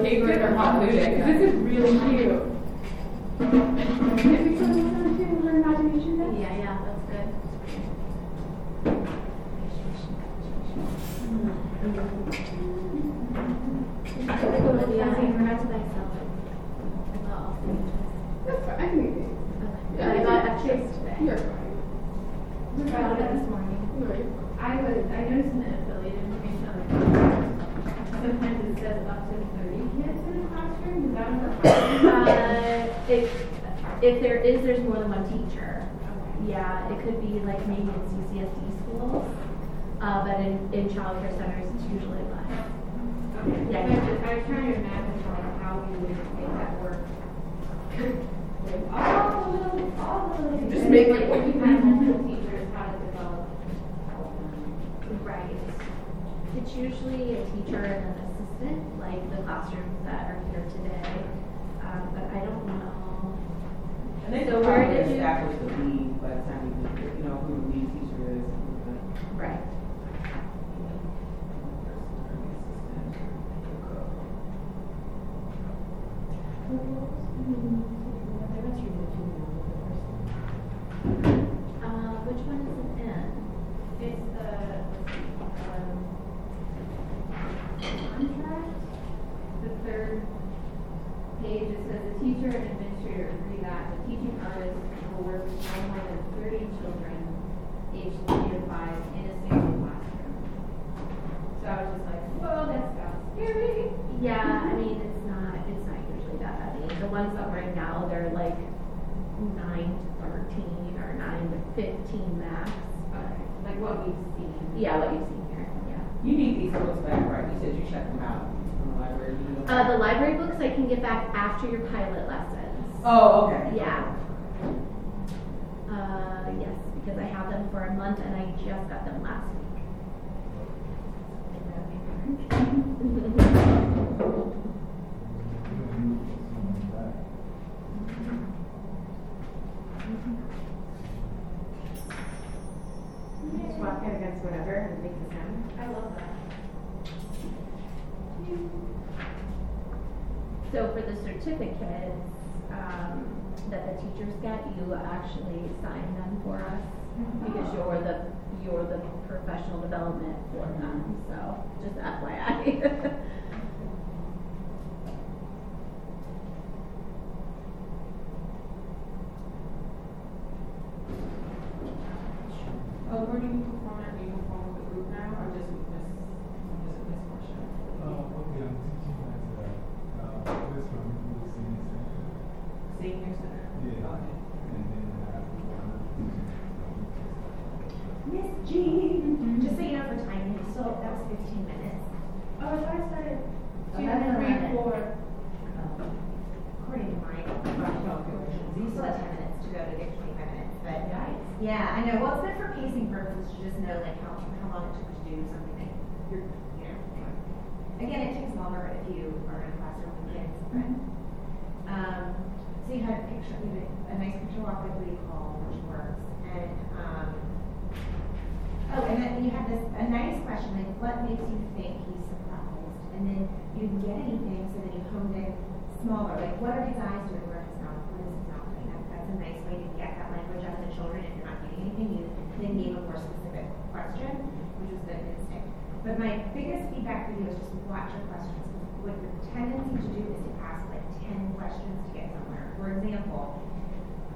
it or hot food? Because this is really cute. Can we put this on too, for imagination day? Yeah, yeah, that's good. Olivia, I forgot to buy. I bought. That's fine, I eat these. Okay. I bought extras today. You're fine. I bought it this morning. I was, I noticed in the affiliate information on the classroom, sometimes it says up to thirty kids in a classroom, is that a requirement? Uh, if, if there is, there's more than one teacher. Okay. Yeah, it could be like maybe in CCSD schools, uh, but in, in childcare centers, it's usually less. Okay. Yeah. I was just, I was trying to imagine how we would make that work. Like, all the little, all the little. Just make it Like, you have multiple teachers, how to develop. Right. It's usually a teacher and an assistant, like the classrooms that are here today. Um, but I don't know. And they So could where probably did you- establish the lead by the time you, get- you know, who the lead teacher is. who the- Right. Uh, which one is it in? It's the, um, contract, the third page, it says the teacher and administrator agree that the teaching artist will work with no more than thirty children aged three to five in a single classroom. So I was just like, whoa, that sounds scary. Yeah, I mean, it's not, it's not usually that heavy. The ones up right now, they're like nine to thirteen or nine to fifteen max. Okay, like what we've seen. Yeah, what you've seen here, yeah. You need these books back, right? You said you checked them out from the library. You need Uh, the library books I can get back after your pilot lessons. Oh, okay. Yeah. Uh, yes, because I have them for a month and I just got them last week. Just walk out against whatever and make the sound. I love that. So for the certificates, um, that the teachers get, you actually sign them for us because you're the, you're the professional development for them, so just FYI. Oh, where do you perform at uniform with the group now, or just with this, just with this portion? Oh, okay, I'm teaching at, uh, uh, this one, Blue Senior Center. Senior center? Yeah. Okay. And then I have one other teacher. Just so you know for timing, so that was fifteen minutes. Oh, I thought I started two, Eleven, three, eleven. four. According to my calculations, you still have ten minutes to go to get twenty-five minutes, but. Nice. Yeah, I know, well, it's good for pacing purposes to just know like how, how long it took to do something that you're, you know. Again, it takes longer if you are in a classroom with kids, but. Um, so you had a picture, you had a nice picture walk what you call, which works, and, oh, and then you had this, a nice question, like what makes you think he's surprised? And then you didn't get anything, so then you honed in smaller, like what are his eyes doing, where his mouth, what is his mouth doing? That, that's a nice way to get that language out of the children if you're not getting anything, you then gave a more specific question, which was good instinct. But my biggest feedback for you is just watch your questions. What your tendency to do is to ask like ten questions to get somewhere. For example,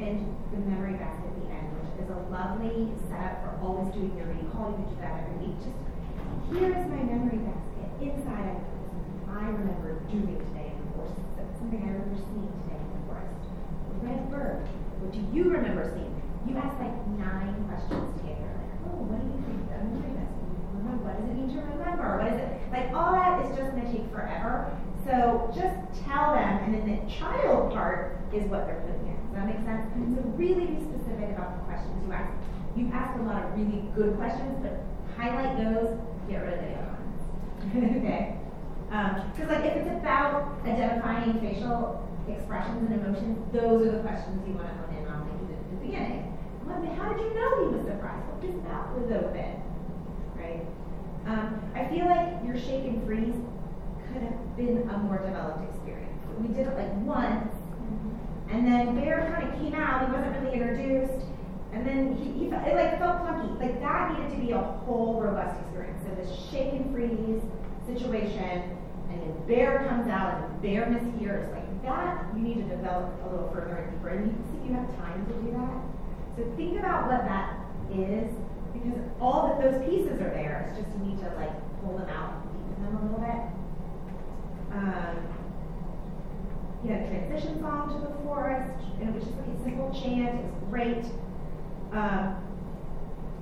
and the memory basket at the end, which is a lovely setup for always doing your recall. You do that every week. Just here is my memory basket. Inside I I remember doing today in the forest. Something I remember seeing today in the forest. Red bird. What do you remember seeing? You ask like nine questions together. Like, oh, what do you think? Basket. Remember, what does it mean to remember? What is it? Like all that is just going to take forever. So just tell them, and then the child part is what they're putting in. That make sense? So really be specific about the questions you ask. You ask a lot of really good questions, but highlight those, get rid of the other ones. okay? Because like if it's about identifying facial expressions and emotions, those are the questions you want to hone in on like you did at the beginning. How did you know he was surprised? Well, his mouth was open, right? Um, I feel like your shake and freeze could have been a more developed experience. We did it like once, and then Bear kind of came out, he wasn't really introduced, and then he, he felt, it like felt clunky. Like that needed to be a whole robust experience. So this shake and freeze situation, and then Bear comes out and Bear mishears, like that you need to develop a little further and deeper, and you see you have time to do that. So think about what that is, because all of those pieces are there. It's just you need to like pull them out and deepen them a little bit. Um, you know, transition song to the forest, you know, which is like a simple chant. It was great. Um,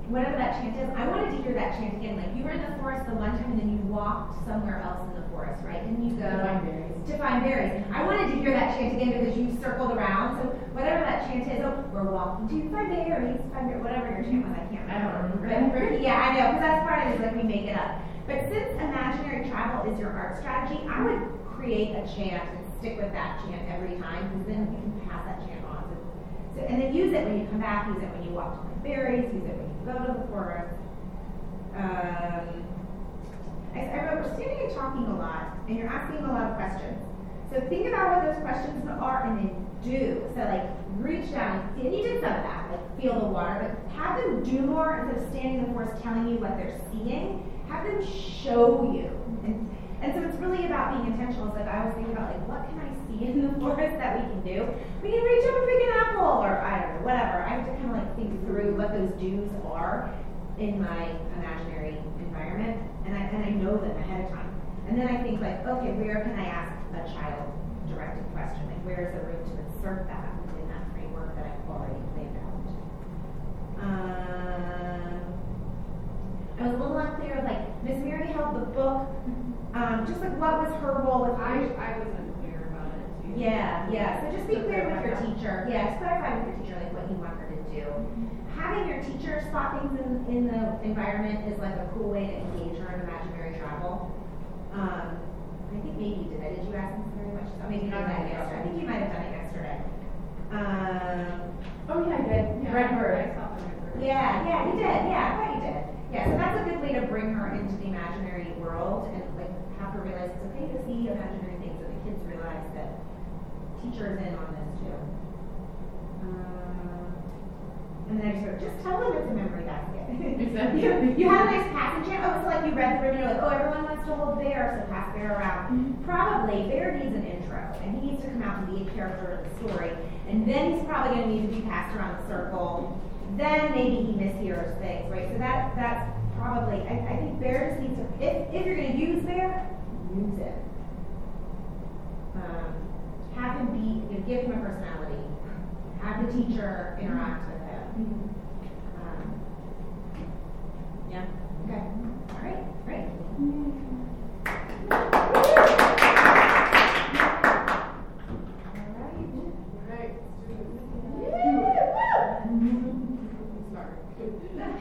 whatever that chant is, I wanted to hear that chant again. Like you were in the forest the one time, and then you walked somewhere else in the forest, right? Didn't you go To find berries. To find berries. I wanted to hear that chant again because you circled around. So whatever that chant is, oh, we're walking to find berries, find berries, whatever your chant was, I can't remember. I don't remember. Yeah, I know, because that's part of it. Is like we make it up. But since imaginary travel is your art strategy, I would create a chant and stick with that chant every time, because then you can pass that chant on. So, and then use it when you come back, use it when you walk to the berries, use it when you go to the forest. Um, I, I we're standing and talking a lot, and you're asking a lot of questions. So think about what those questions are and then do. So like reach down, and you did some of that, like feel the water, but have them do more instead of standing in the forest telling you what they're seeing. Have them show you. And, and so it's really about being intentional. It's like I always think like what can I see in the forest that we can do? We can reach up and pick an apple or I don't know, whatever. I have to kind of like think through what those do's are in my imaginary environment and I, and I know them ahead of time. And then I think like, okay, where can I ask a child directed question? Like where is the room to insert that within that framework that I've already laid out? Um, I was a little unclear, like Miss Mary held the book, um, just like what was her role with I, I yeah, yeah. So just be clear with your teacher. Yeah, just clarify with your teacher like what you want her to do. Having your teacher spot things in, in the environment is like a cool way to engage her in imaginary travel. Um, I think maybe you did that. Did you ask Miss Mary much? Oh, maybe did that yesterday. I think you might have done it yesterday. Um, Oh, yeah, I did. Yeah, Red bird. I saw the red bird. yeah, yeah, you did. Yeah, I thought you did. Yeah, so that's a good way to bring her into the imaginary world and like have her realize it's okay to see imaginary things, so the kids realize that teacher is in on this too. Um, and then I just wrote, just tell them it's a memory basket. Exactly. you, you had a nice passage in. Oh, so like you read the ribbon, you're like, oh, everyone wants to hold Bear, so pass Bear around. Probably Bear needs an intro, and he needs to come out and be a character of the story. And then he's probably going to need to be passed around the circle. Then maybe he mishears things, right? So that that's probably. I, I think Bear just needs to. If if you're going to use Bear, use it. Um, have him be, give him a personality, have the teacher interact with him. -hmm. um, yeah. Okay. All right. Great. Mm -hmm.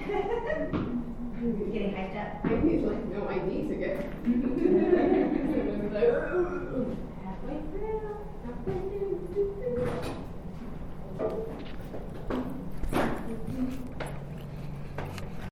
Getting hyped up. I need like no, I need to get.